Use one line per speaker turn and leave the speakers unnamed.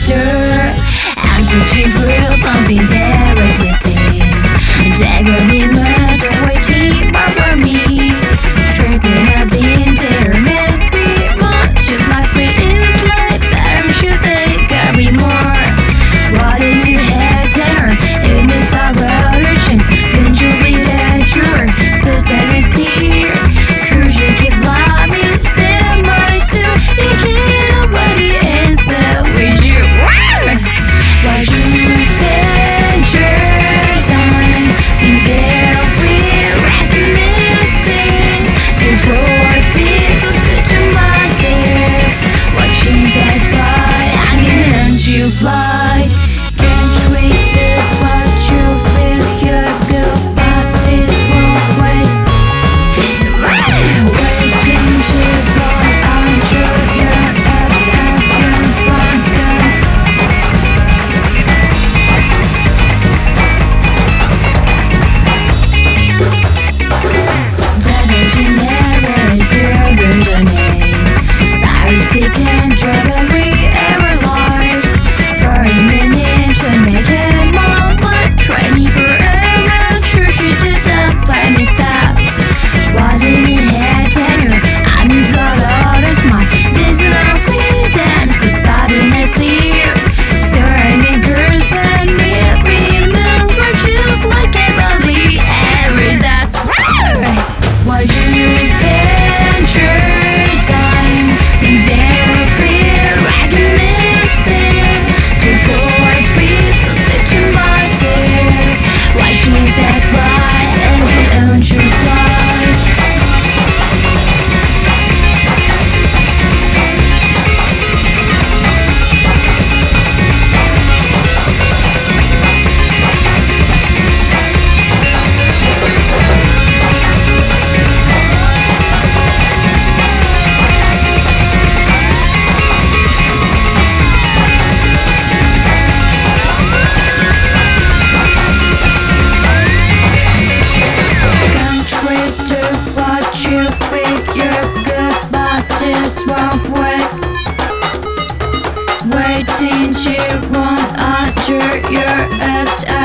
I'm so cheap real something there is within Dagger me murder waiting for me Tripping at the internet Be much of life is like that I'm sure they carry more What did you have dinner? In the sub Don't you be that true Society's much. I